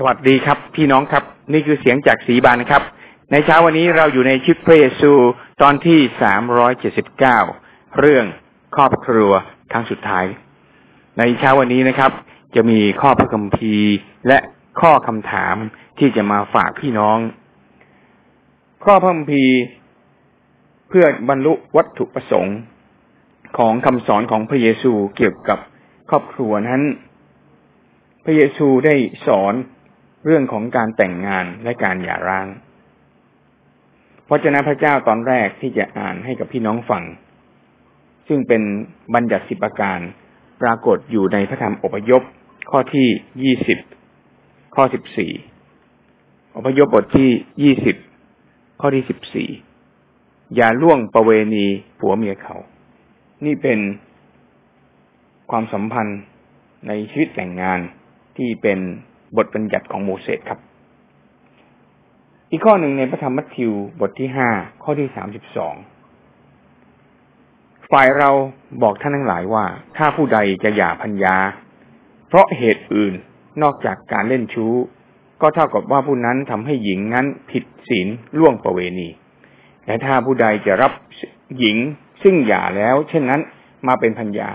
สวัสดีครับ พี่น้องครับ นี่คือเสียงจากสีบานครับ ในเช้าวันนี้เราอยู่ในชุดพระเยซูตอนที่สามร้อยเจ็ดสิบเก้าเรื่องครอบครัวครั้งสุดท้าย ในเช้าวันนี้นะครับ จะมีข้อพระคัมภีร์และข้อคำถามที่จะมาฝากพี่น้อง ข้อพระคัมภีร์เพื่อบรรลุวัตถุประสงค์ของคำสอนของพระเยซูเกี่ยวกับครอบครัวนั้น พระเยซูได้สอน เรื่องของการแต่งงานและการหย่าร้างพระเจ้าพระเจ้าตอนแรกที่จะอ่านให้กับพี่น้องฟัง ซึ่งเป็นบัญญัติสิบประการปรากฏอยู่ในพระธรรมอพยพข้อที่ยี่สิบข้อสิบสี่อพยพบทที่ยี่สิบข้อที่สิบสี่อย่าล่วงประเวณีผัวเมียเขา นี่เป็นความสัมพันธ์ในชีวิตแต่งงานที่เป็น บทบัญญัติของโมเสสครับ อีกข้อหนึ่งในพระธรรมมัทธิวบทที่ห้าข้อที่สามสิบสองฝ่ายเราบอกท่านทั้งหลายว่า ถ้าผู้ใดจะหย่าพัญญา เพราะเหตุอื่นนอกจากการเล่นชู้ ก็เท่ากับว่าผู้นั้นทำให้หญิงนั้นผิดศีลล่วงประเวณี และถ้าผู้ใดจะรับหญิงซึ่งหย่าแล้ว เช่นนั้นมาเป็นพัญญา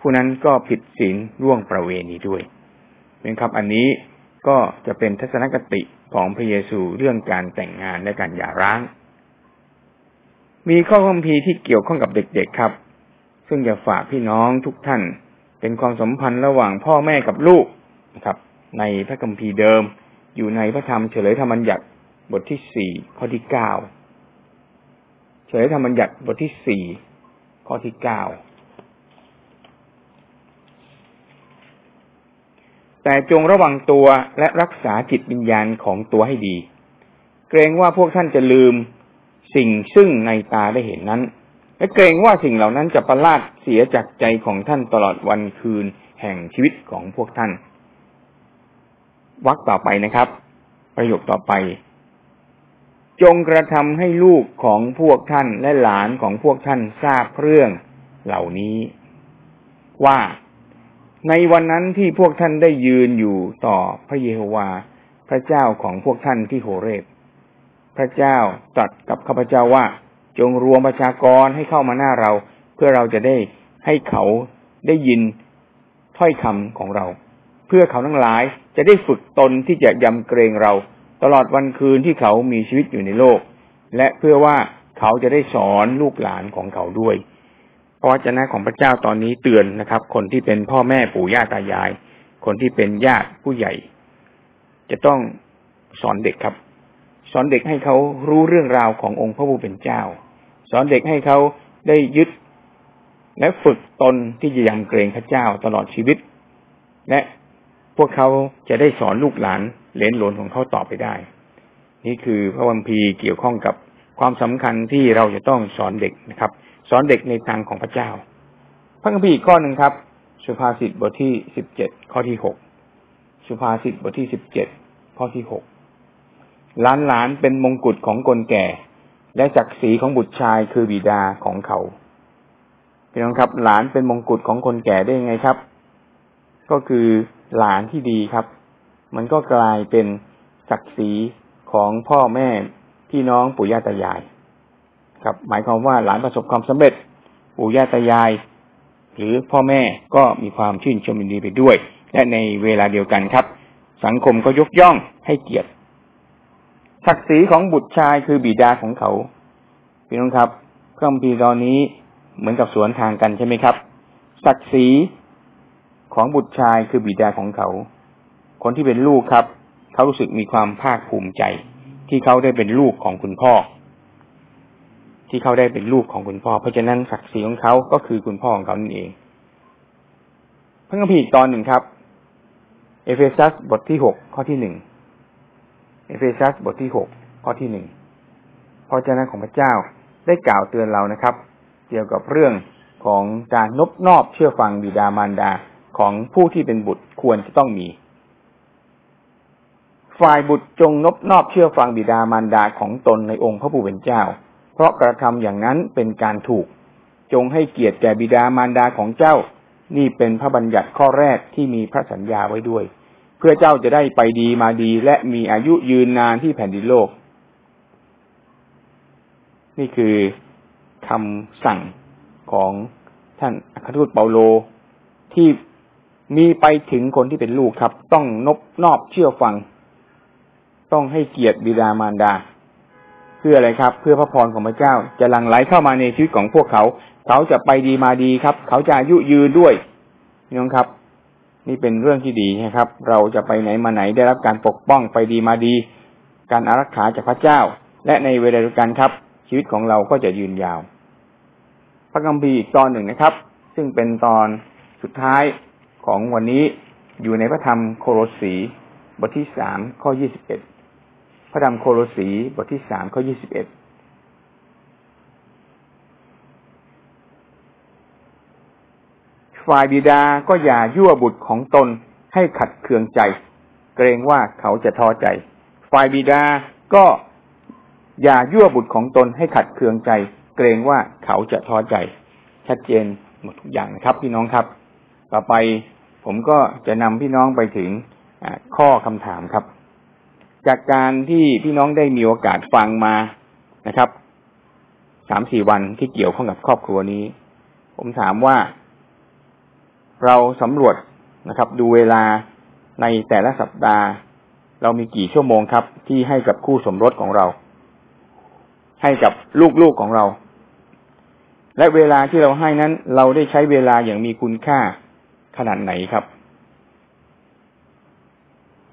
ผู้นั้นก็ผิดศีลล่วงประเวณีด้วยเป็นครับอันนี้ ก็จะเป็นทัศนคติของพระเยซูเรื่องการแต่งงานและการหย่าร้าง มีข้อคัมภีร์ที่เกี่ยวข้องกับเด็กๆครับ ซึ่งจะฝากพี่น้องทุกท่าน เป็นความสัมพันธ์ระหว่างพ่อแม่กับลูกนะครับ ในพระคัมภีร์เดิม อยู่ในพระธรรมเฉลยธรรมบัญญัติบทที่สี่ข้อที่เก้าเฉลยธรรมบัญญัติบทที่สี่ข้อที่เก้า แต่จงระวังตัวและรักษาจิตวิญญาณของตัวให้ดี เกรงว่าพวกท่านจะลืมสิ่งซึ่งในตาได้เห็นนั้น และเกรงว่าสิ่งเหล่านั้นจะประลาดเสียจากใจของท่านตลอดวันคืนแห่งชีวิตของพวกท่านวักต่อไปนะครับ ประโยคต่อไป จงกระทำให้ลูกของพวกท่านและหลานของพวกท่านทราบเรื่องเหล่านี้ ว่า ในวันนั้นที่พวกท่านได้ยืนอยู่ต่อพระเยโฮวา พระเจ้าของพวกท่านที่โฮเรบพระเจ้าตรัสกับข้าพเจ้าว่า จงรวมประชากรให้เข้ามาหน้าเรา เพื่อเราจะได้ให้เขาได้ยินถ้อยคำของเรา เพื่อเขาทั้งหลายจะได้ฝึกตนที่จะยำเกรงเรา ตลอดวันคืนที่เขามีชีวิตอยู่ในโลก และเพื่อว่าเขาจะได้สอนลูกหลานของเขาด้วย พระวจนะของพระเจ้าตอนนี้เตือนนะครับ คนที่เป็นพ่อแม่ปู่ย่าตายาย คนที่เป็นญาติผู้ใหญ่ จะต้องสอนเด็กครับ สอนเด็กให้เขารู้เรื่องราวขององค์พระผู้เป็นเจ้า สอนเด็กให้เขาได้ยึด และฝึกตนที่จะยังเกรงพระเจ้าตลอดชีวิต และพวกเขาจะได้สอนลูกหลานเลนหลนของเขาต่อไปได้ นี่คือพระวัมพีเกี่ยวข้องกับความสำคัญที่เราจะต้องสอนเด็กนะครับ สอนเด็กในทางของพระเจ้า พระคัมภีร์ข้อหนึ่งครับ สุภาษิตบทที่สิบเจ็ดข้อที่หกสุภาษิตบทที่สิบเจ็ดข้อที่หกหลานหลานเป็นมงกุฎของคนแก่ และศักดิ์ศรีของบุตรชายคือบิดาของเขาพี่น้องครับ หลานเป็นมงกุฎของคนแก่ได้ยังไงครับ ก็คือหลานที่ดีครับ มันก็กลายเป็นศักดิ์ศรีของพ่อแม่พี่น้องปู่ย่าตายาย ครับ หมายความว่าหลานประสบความสำเร็จปู่ย่าตายาย หรือพ่อแม่ก็มีความชื่นชมยินดีไปด้วย และในเวลาเดียวกันครับ สังคมก็ยกย่องให้เกียรติศักดิ์ศรีของบุตรชายคือบิดาของเขาพี่น้องครับคำพีตอนนี้เหมือนกับสวนทางกันใช่ไหมครับ ศักดิ์ศรีของบุตรชายคือบิดาของเขา คนที่เป็นลูกครับ เขารู้สึกมีความภาคภูมิใจ ที่เขาได้เป็นลูกของคุณพ่อ ที่เขาได้เป็นลูกของคุณพ่อ เพราะฉะนั้นศักดิ์ศรีของเขาก็คือคุณพ่อของเขานั่นเอง พระคัมภีร์ตอนหนึ่งครับ เอเฟซัสบทที่หกข้อที่หนึ่งเอเฟซัสบทที่หกข้อที่หนึ่งพระวจนะของพระเจ้าได้กล่าวเตือนเรานะครับ เกี่ยวกับเรื่องของการนบนอบเชื่อฟังบิดามารดาของผู้ที่เป็นบุตรควรจะต้องมี ฝ่ายบุตรจงนบนอบเชื่อฟังบิดามารดาของตนในองค์พระผู้เป็นเจ้า เพราะกระทำอย่างนั้นเป็นการถูก จงให้เกียรติแก่บิดามารดาของเจ้า นี่เป็นพระบัญญัติข้อแรกที่มีพระสัญญาไว้ด้วย เพื่อเจ้าจะได้ไปดีมาดีและมีอายุยืนนานที่แผ่นดินโลก นี่คือคำสั่งของท่านอัครทูตเปาโลที่มีไปถึงคนที่เป็นลูกครับ ต้องนบนอบเชื่อฟัง ต้องให้เกียรติบิดามารดา เพื่ออะไรครับ เพื่อพระพรของพระเจ้า จะหลั่งไหลเข้ามาในชีวิตของพวกเขา เขาจะไปดีมาดีครับ เขาจะอายุยืนด้วยน้องครับ นี่เป็นเรื่องที่ดีนะครับ เราจะไปไหนมาไหนได้รับการปกป้องไปดีมาดี การอารักขาจากพระเจ้า และในเวลาเดียวกันครับ ชีวิตของเราก็จะยืนยาว พระคัมภีอีกตอนหนึ่งนะครับ ซึ่งเป็นตอนสุดท้ายของวันนี้อยู่ในพระธรรมโคโรสีบทที่สามข้อยี่สิบเอ็ด พระธรรมโคโรสีบทที่สามข้อยี่สิบเอ็ดฝ่ายบิดาก็อย่ายั่วบุตรของตนให้ขัดเคืองใจ เกรงว่าเขาจะท้อใจ ฝ่ายบิดาก็อย่ายั่วบุตรของตนให้ขัดเคืองใจ เกรงว่าเขาจะท้อใจ ชัดเจนหมดทุกอย่างนะครับ พี่น้องครับ ต่อไปผมก็จะนำพี่น้องไปถึงข้อคำถามครับ จากการที่พี่น้องได้มีโอกาสฟังมานะครับสามสี่วันที่เกี่ยวข้องกับครอบครัวนี้ ผมถามว่า เราสำรวจนะครับ ดูเวลาในแต่ละสัปดาห์ เรามีกี่ชั่วโมงครับ ที่ให้กับคู่สมรสของเรา ให้กับลูกๆของเรา และเวลาที่เราให้นั้น เราได้ใช้เวลาอย่างมีคุณค่าขนาดไหนครับ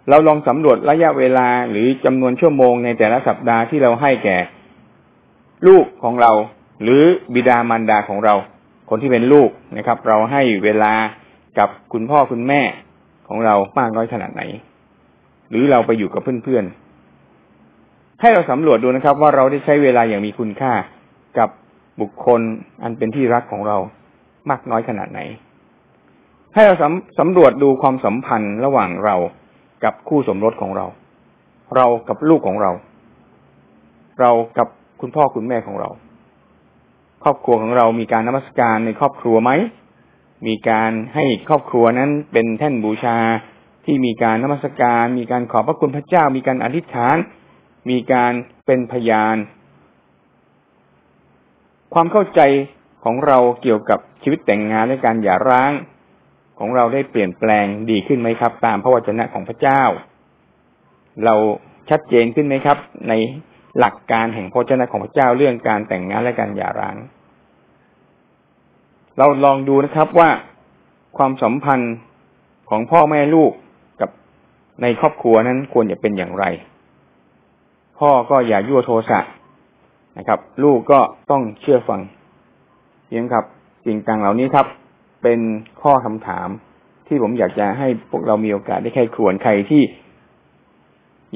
เราลองสำรวจระยะเวลาหรือจำนวนชั่วโมงในแต่ละสัปดาห์ที่เราให้แก่ ลูกของเรา หรือบิดามารดาของเรา คนที่เป็นลูกนะครับ เราให้เวลากับคุณพ่อคุณแม่ของเรามากน้อยขนาดไหน หรือเราไปอยู่กับเพื่อนๆให้เราสำรวจดูนะครับ ว่าเราได้ใช้เวลาอย่างมีคุณค่ากับบุคคลอันเป็นที่รักของเรามากน้อยขนาดไหน ให้เราสำสำรวจดูความสัมพันธ์ระหว่างเรา กับคู่สมรสของเรา เรากับลูกของเรา เรากับคุณพ่อคุณแม่ของเรา ครอบครัวของเรามีการนมัสการในครอบครัวไหม มีการให้ครอบครัวนั้นเป็นแท่นบูชาที่มีการนมัสการ มีการขอบพระคุณพระเจ้า มีการอธิษฐาน มีการเป็นพยาน ความเข้าใจของเราเกี่ยวกับชีวิตแต่งงานและการหย่าร้าง ของเราได้เปลี่ยนแปลงดีขึ้นไหมครับ ตามพระวจนะของพระเจ้า เราชัดเจนขึ้นไหมครับ ในหลักการแห่งพระวจนะของพระเจ้าเรื่องการแต่งงานและการหย่าร้าง เราลองดูนะครับว่าความสัมพันธ์ของพ่อแม่ลูกกับในครอบครัวนั้นควรจะเป็นอย่างไร พ่อก็อย่ายั่วโทสะนะครับ ลูกก็ต้องเชื่อฟังเพียงครับสิ่งต่างเหล่านี้ครับ เป็นข้อคำถามที่ผมอยากจะให้พวกเรามีโอกาสได้ใครครวนใครที่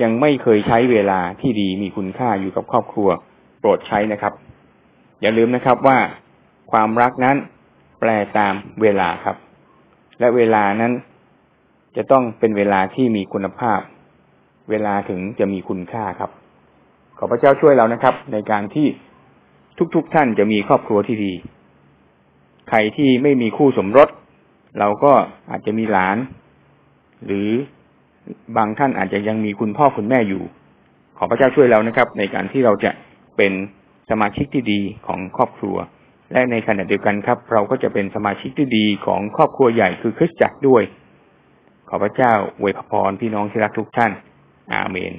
ยังไม่เคยใช้เวลาที่ดีมีคุณค่าอยู่กับครอบครัว โปรดใช้นะครับ อย่าลืมนะครับว่าความรักนั้นแปลตามเวลาครับ และเวลานั้นจะต้องเป็นเวลาที่มีคุณภาพ เวลาถึงจะมีคุณค่าครับ ขอพระเจ้าช่วยเรานะครับ ในการที่ทุกๆทท่านจะมีครอบครัวที่ดี ใครที่ไม่มีคู่สมรส เราก็อาจจะมีหลาน หรือบางท่านอาจจะยังมีคุณพ่อคุณแม่อยู่ ขอพระเจ้าช่วยเรานะครับ ในการที่เราจะเป็นสมาชิกที่ดีของครอบครัว และในขณะเดียวกันครับ เราก็จะเป็นสมาชิกที่ดีของครอบครัวใหญ่คือคริสตจักรด้วย ขอพระเจ้าอวยพรพี่น้องที่รักทุกท่าน อาเมน